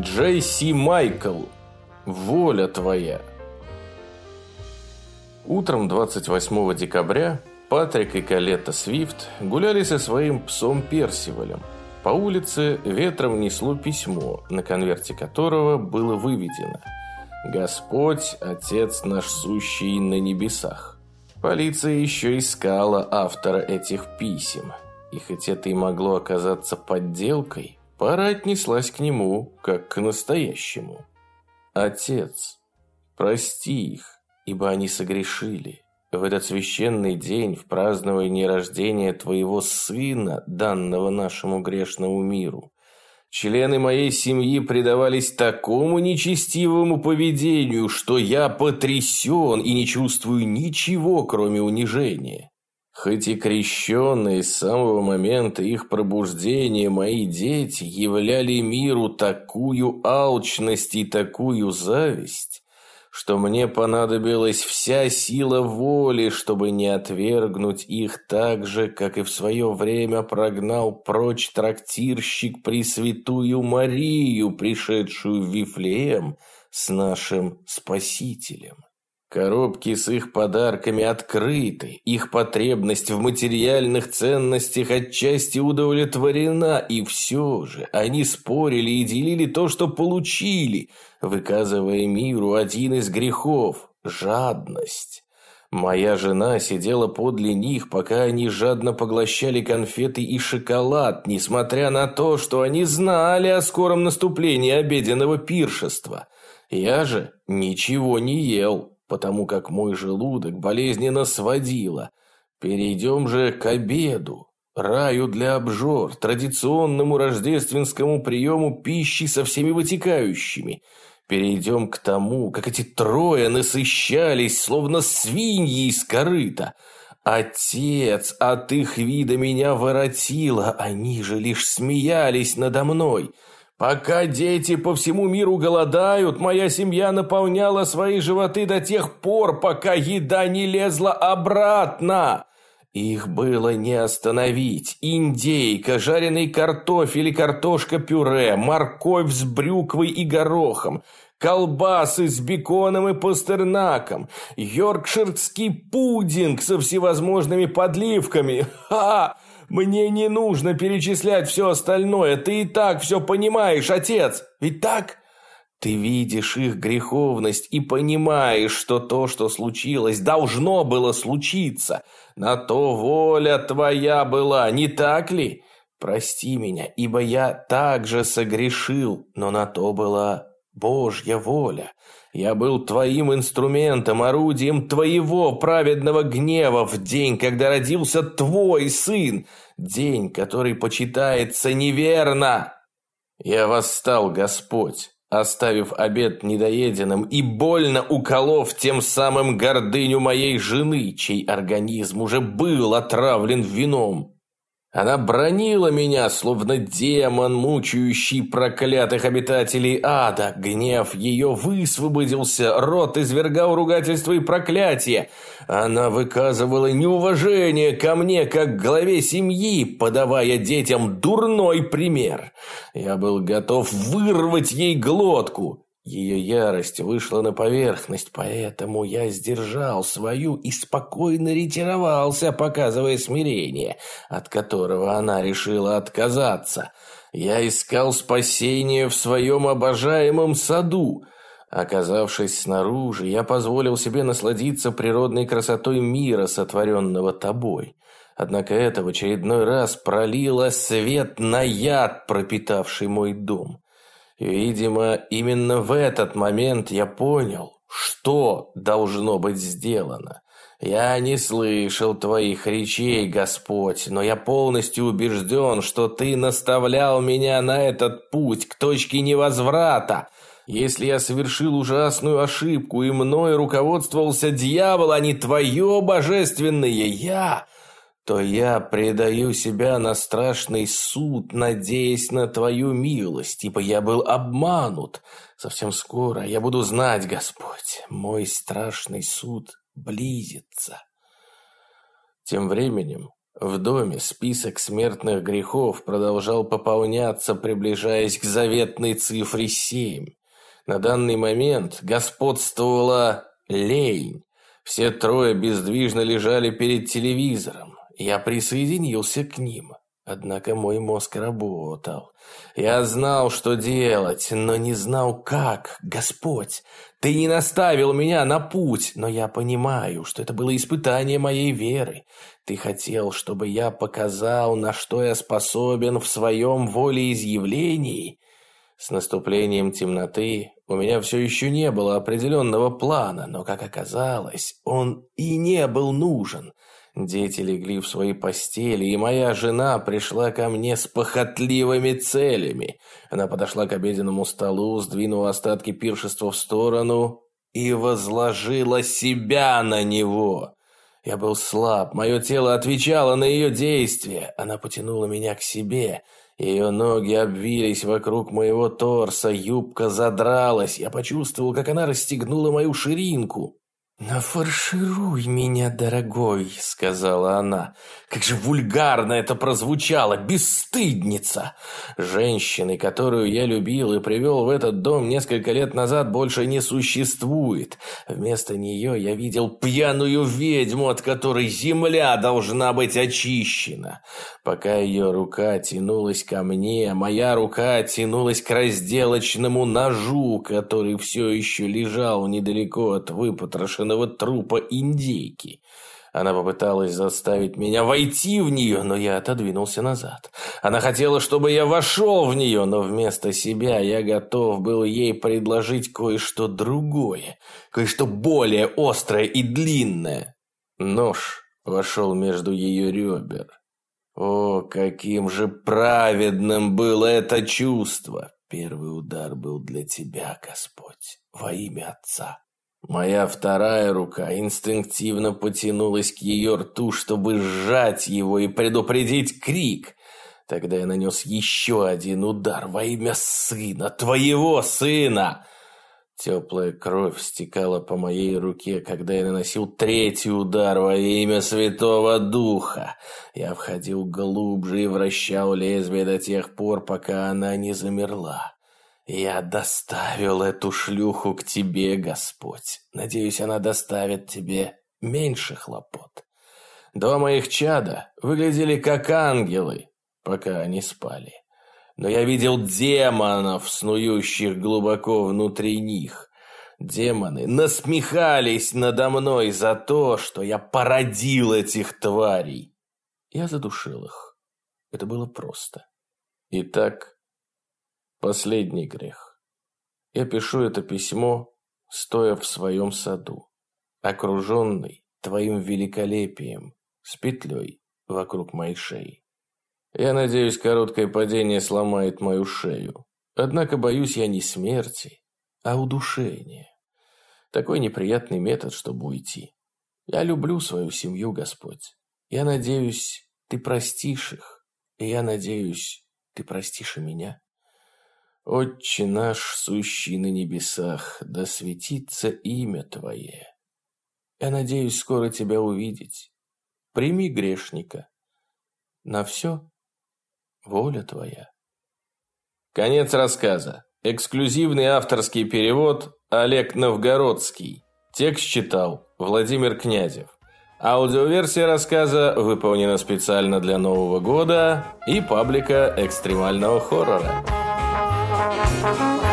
Джейси Майкл. Воля твоя. Утром 28 декабря Патрик и Калетта Свифт гуляли со своим псом Персивалем. По улице ветром несло письмо, на конверте которого было выведено «Господь, Отец наш сущий на небесах». Полиция еще искала автора этих писем, и хоть это и могло оказаться подделкой, пара отнеслась к нему как к настоящему. «Отец, прости их, ибо они согрешили. В этот священный день, в праздновании рождения Твоего Сына, данного нашему грешному миру, члены моей семьи предавались такому нечестивому поведению, что я потрясен и не чувствую ничего, кроме унижения. Хоть и крещенные с самого момента их пробуждения мои дети являли миру такую алчность и такую зависть, что мне понадобилась вся сила воли, чтобы не отвергнуть их так же, как и в свое время прогнал прочь трактирщик Пресвятую Марию, пришедшую в Вифлеем с нашим Спасителем. Коробки с их подарками открыты, их потребность в материальных ценностях отчасти удовлетворена, и все же они спорили и делили то, что получили, выказывая миру один из грехов – жадность. Моя жена сидела подле них, пока они жадно поглощали конфеты и шоколад, несмотря на то, что они знали о скором наступлении обеденного пиршества. Я же ничего не ел потому как мой желудок болезненно сводило. Перейдем же к обеду, раю для обжор, традиционному рождественскому приему пищи со всеми вытекающими. Перейдем к тому, как эти трое насыщались, словно свиньи из корыта. Отец от их вида меня воротило, они же лишь смеялись надо мной. Пока дети по всему миру голодают, моя семья наполняла свои животы до тех пор, пока еда не лезла обратно. Их было не остановить. Индейка, жареный картофель и картошка-пюре, морковь с брюквой и горохом, колбасы с беконом и пастернаком, йоркширский пудинг со всевозможными подливками. Ха! Мне не нужно перечислять все остальное. Ты и так все понимаешь, отец. Ведь так? Ты видишь их греховность и понимаешь, что то, что случилось, должно было случиться. На то воля твоя была, не так ли? Прости меня, ибо я также согрешил, но на то была Божья воля. Я был твоим инструментом, орудием твоего праведного гнева в день, когда родился твой сын, день, который почитается неверно. Я восстал, Господь, оставив обед недоеденным и больно уколов тем самым гордыню моей жены, чей организм уже был отравлен вином. Она бронила меня, словно демон, мучающий проклятых обитателей ада. Гнев ее высвободился, рот извергал ругательства и проклятия. Она выказывала неуважение ко мне, как к главе семьи, подавая детям дурной пример. Я был готов вырвать ей глотку. Ее ярость вышла на поверхность, поэтому я сдержал свою и спокойно ретировался, показывая смирение, от которого она решила отказаться. Я искал спасение в своем обожаемом саду. Оказавшись снаружи, я позволил себе насладиться природной красотой мира, сотворенного тобой. Однако это в очередной раз пролило свет на яд, пропитавший мой дом. Видимо, именно в этот момент я понял, что должно быть сделано. Я не слышал твоих речей, Господь, но я полностью убежден, что ты наставлял меня на этот путь к точке невозврата. Если я совершил ужасную ошибку и мной руководствовался дьявол, а не твое божественное «я», то я предаю себя на страшный суд, надеясь на твою милость, ибо я был обманут. Совсем скоро я буду знать, Господь, мой страшный суд близится. Тем временем В доме список смертных грехов продолжал пополняться, приближаясь к заветной цифре семь. На данный момент господствовала лень. Все трое бездвижно лежали перед телевизором. Я присоединился к ним. Однако мой мозг работал. Я знал, что делать, но не знал, как. Господь, ты не наставил меня на путь, но я понимаю, что это было испытание моей веры. Ты хотел, чтобы я показал, на что я способен в своем волеизъявлении. С наступлением темноты у меня все еще не было определенного плана, но, как оказалось, он и не был нужен – Дети легли в свои постели, и моя жена пришла ко мне с похотливыми целями. Она подошла к обеденному столу, сдвинула остатки пиршества в сторону и возложила себя на него. Я был слаб, мое тело отвечало на ее действия. Она потянула меня к себе. Ее ноги обвились вокруг моего торса, юбка задралась. Я почувствовал, как она расстегнула мою ширинку. «Нафаршируй меня, дорогой», — сказала она. «Как же вульгарно это прозвучало! Бесстыдница!» Женщины, которую я любил и привел в этот дом несколько лет назад, больше не существует. Вместо нее я видел пьяную ведьму, от которой земля должна быть очищена. Пока ее рука тянулась ко мне, моя рука тянулась к разделочному ножу, который все еще лежал недалеко от выпотрошенного брошенного трупа индейки. Она попыталась заставить меня войти в нее, но я отодвинулся назад. Она хотела, чтобы я вошел в нее, но вместо себя я готов был ей предложить кое-что другое, кое-что более острое и длинное. Нож вошел между ее ребер. О, каким же праведным было это чувство! Первый удар был для тебя, Господь, во имя Отца. Моя вторая рука инстинктивно потянулась к ее рту, чтобы сжать его и предупредить крик. Тогда я нанес еще один удар во имя сына, твоего сына. Теплая кровь стекала по моей руке, когда я наносил третий удар во имя Святого Духа. Я входил глубже и вращал лезвие до тех пор, пока она не замерла. «Я доставил эту шлюху к тебе, Господь. Надеюсь, она доставит тебе меньше хлопот. Два моих чада выглядели как ангелы, пока они спали. Но я видел демонов, снующих глубоко внутри них. Демоны насмехались надо мной за то, что я породил этих тварей. Я задушил их. Это было просто. Итак, Последний грех. Я пишу это письмо, стоя в своем саду, окруженный твоим великолепием, с петлей вокруг моей шеи. Я надеюсь, короткое падение сломает мою шею. Однако боюсь я не смерти, а удушения. Такой неприятный метод, чтобы уйти. Я люблю свою семью, Господь. Я надеюсь, ты простишь их. И я надеюсь, ты простишь и меня. «Отче наш, сущий на небесах, да светится имя Твое. Я надеюсь скоро Тебя увидеть. Прими грешника. На все воля Твоя». Конец рассказа. Эксклюзивный авторский перевод Олег Новгородский. Текст читал Владимир Князев. Аудиоверсия рассказа выполнена специально для Нового года и паблика экстремального хоррора. Bye.